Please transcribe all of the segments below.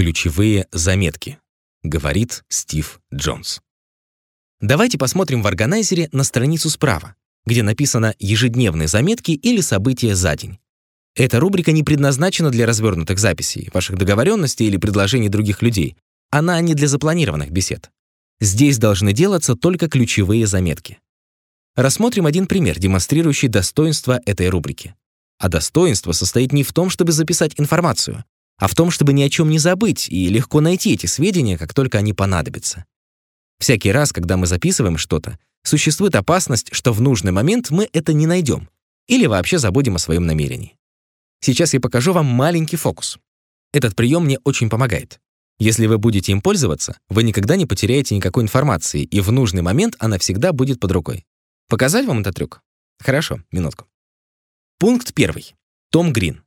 Ключевые заметки. Говорит Стив Джонс. Давайте посмотрим в органайзере на страницу справа, где написано «Ежедневные заметки» или «События за день». Эта рубрика не предназначена для развернутых записей, ваших договоренностей или предложений других людей. Она не для запланированных бесед. Здесь должны делаться только ключевые заметки. Рассмотрим один пример, демонстрирующий достоинство этой рубрики. А достоинство состоит не в том, чтобы записать информацию, а в том, чтобы ни о чем не забыть и легко найти эти сведения, как только они понадобятся. Всякий раз, когда мы записываем что-то, существует опасность, что в нужный момент мы это не найдем или вообще забудем о своем намерении. Сейчас я покажу вам маленький фокус. Этот прием мне очень помогает. Если вы будете им пользоваться, вы никогда не потеряете никакой информации, и в нужный момент она всегда будет под рукой. Показать вам этот трюк? Хорошо, минутку. Пункт первый. Том Грин.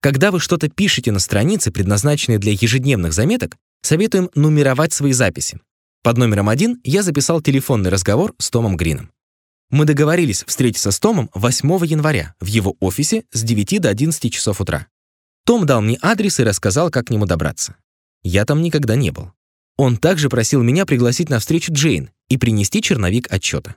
Когда вы что-то пишете на странице, предназначенной для ежедневных заметок, советуем нумеровать свои записи. Под номером один я записал телефонный разговор с Томом Грином. Мы договорились встретиться с Томом 8 января в его офисе с 9 до 11 часов утра. Том дал мне адрес и рассказал, как к нему добраться. Я там никогда не был. Он также просил меня пригласить на встречу Джейн и принести черновик отчета.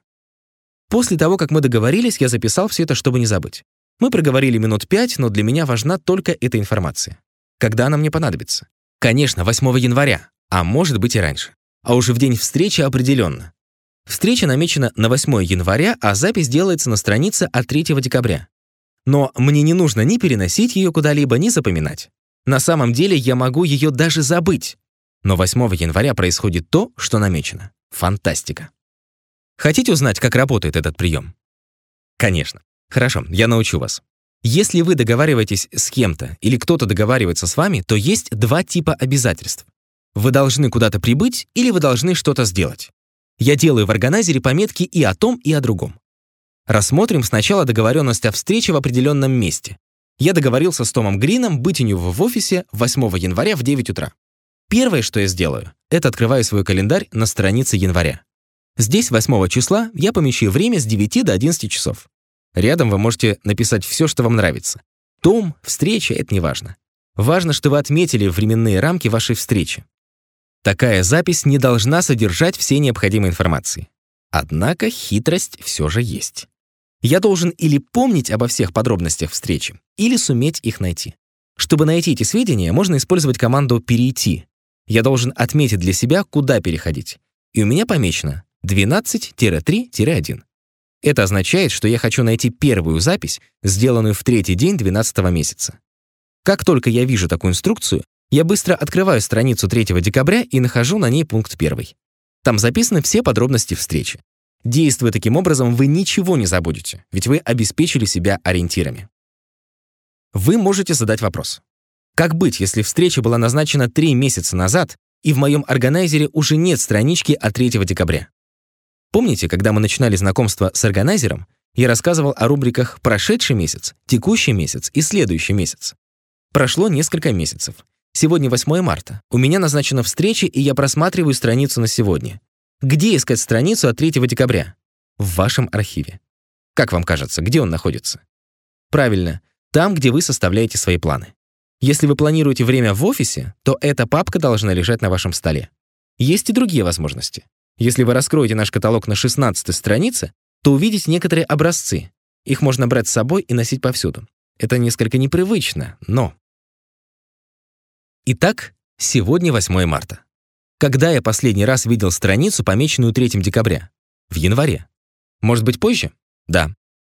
После того, как мы договорились, я записал все это, чтобы не забыть. Мы проговорили минут пять, но для меня важна только эта информация. Когда она мне понадобится? Конечно, 8 января, а может быть и раньше. А уже в день встречи определенно. Встреча намечена на 8 января, а запись делается на странице от 3 декабря. Но мне не нужно ни переносить ее куда-либо, ни запоминать. На самом деле я могу ее даже забыть. Но 8 января происходит то, что намечено. Фантастика. Хотите узнать, как работает этот прием? Конечно. Хорошо, я научу вас. Если вы договариваетесь с кем-то или кто-то договаривается с вами, то есть два типа обязательств. Вы должны куда-то прибыть или вы должны что-то сделать. Я делаю в органайзере пометки и о том, и о другом. Рассмотрим сначала договоренность о встрече в определенном месте. Я договорился с Томом Грином быть у него в офисе 8 января в 9 утра. Первое, что я сделаю, это открываю свой календарь на странице января. Здесь 8 числа я помещаю время с 9 до 11 часов. Рядом вы можете написать все, что вам нравится. Том, встреча — это не важно. Важно, что вы отметили временные рамки вашей встречи. Такая запись не должна содержать все необходимой информации. Однако хитрость все же есть. Я должен или помнить обо всех подробностях встречи, или суметь их найти. Чтобы найти эти сведения, можно использовать команду «перейти». Я должен отметить для себя, куда переходить. И у меня помечено 12-3-1. Это означает, что я хочу найти первую запись, сделанную в третий день 12 месяца. Как только я вижу такую инструкцию, я быстро открываю страницу 3 декабря и нахожу на ней пункт 1. Там записаны все подробности встречи. Действуя таким образом, вы ничего не забудете, ведь вы обеспечили себя ориентирами. Вы можете задать вопрос. Как быть, если встреча была назначена 3 месяца назад, и в моем органайзере уже нет странички от 3 декабря? Помните, когда мы начинали знакомство с органайзером, я рассказывал о рубриках «Прошедший месяц», «Текущий месяц» и «Следующий месяц». Прошло несколько месяцев. Сегодня 8 марта. У меня назначена встреча, и я просматриваю страницу на сегодня. Где искать страницу от 3 декабря? В вашем архиве. Как вам кажется, где он находится? Правильно, там, где вы составляете свои планы. Если вы планируете время в офисе, то эта папка должна лежать на вашем столе. Есть и другие возможности. Если вы раскроете наш каталог на 16 странице, то увидите некоторые образцы. Их можно брать с собой и носить повсюду. Это несколько непривычно, но... Итак, сегодня 8 марта. Когда я последний раз видел страницу, помеченную 3 декабря? В январе. Может быть, позже? Да.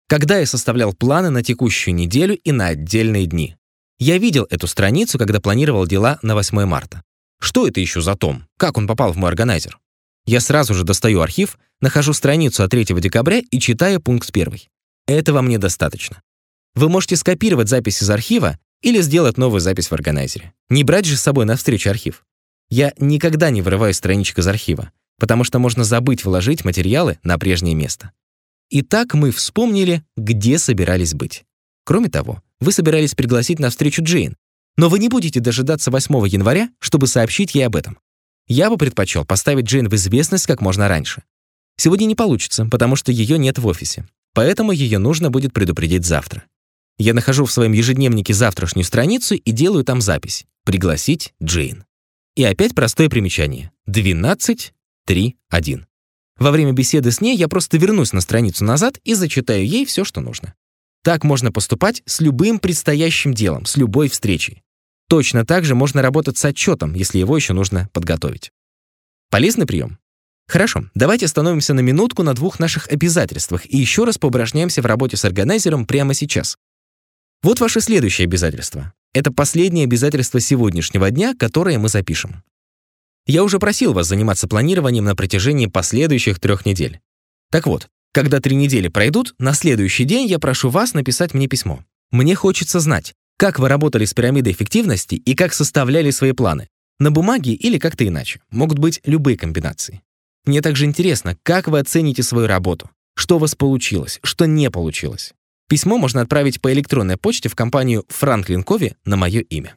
Когда я составлял планы на текущую неделю и на отдельные дни? Я видел эту страницу, когда планировал дела на 8 марта. Что это еще за том? Как он попал в мой органайзер? Я сразу же достаю архив, нахожу страницу от 3 декабря и читаю пункт 1. Этого мне достаточно. Вы можете скопировать запись из архива или сделать новую запись в органайзере. Не брать же с собой на встречу архив. Я никогда не вырываю страничек из архива, потому что можно забыть вложить материалы на прежнее место. Итак, мы вспомнили, где собирались быть. Кроме того, вы собирались пригласить на встречу Джейн, но вы не будете дожидаться 8 января, чтобы сообщить ей об этом. Я бы предпочел поставить Джейн в известность как можно раньше. Сегодня не получится, потому что ее нет в офисе. Поэтому ее нужно будет предупредить завтра. Я нахожу в своем ежедневнике завтрашнюю страницу и делаю там запись «Пригласить Джейн». И опять простое примечание. 12, 3, 1. Во время беседы с ней я просто вернусь на страницу назад и зачитаю ей все, что нужно. Так можно поступать с любым предстоящим делом, с любой встречей. Точно так же можно работать с отчетом, если его еще нужно подготовить. Полезный прием? Хорошо, давайте остановимся на минутку на двух наших обязательствах и еще раз поупражняемся в работе с органайзером прямо сейчас. Вот ваше следующее обязательство. Это последнее обязательство сегодняшнего дня, которое мы запишем. Я уже просил вас заниматься планированием на протяжении последующих трех недель. Так вот, когда три недели пройдут, на следующий день я прошу вас написать мне письмо. Мне хочется знать, как вы работали с пирамидой эффективности и как составляли свои планы. На бумаге или как-то иначе. Могут быть любые комбинации. Мне также интересно, как вы оцените свою работу, что у вас получилось, что не получилось. Письмо можно отправить по электронной почте в компанию Franklin Covey на мое имя.